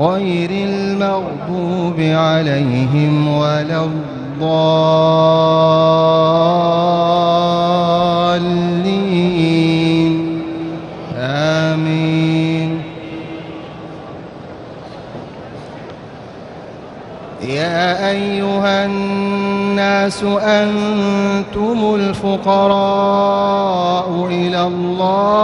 غير المغضوب عليهم ولا الضالين. آمين. يا أيها الناس أنتم الفقراء إلى الله.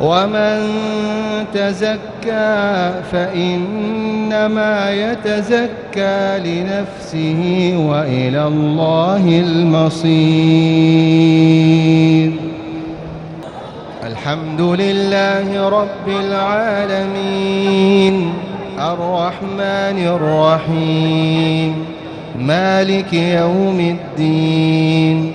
ومن تزكى فإنما يتزكى لنفسه وإلى الله المصير الحمد لله رب العالمين الرحمن الرحيم مالك يوم الدين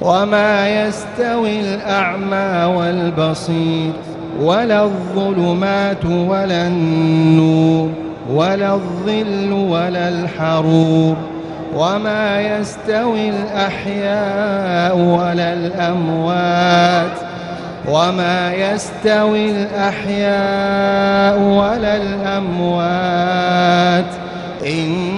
وما يستوي الأعمى والبصير ولا الظلمات ولا النور ولا الظل ولا الحرور وما يستوي الأحياء ولا الأموات وما يستوي الأحياء ولا الأموات. إن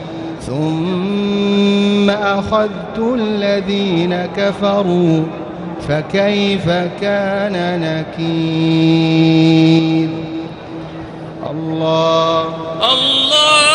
ثم أخذت الذين كفروا فكيف كان نكير؟ الله. الله.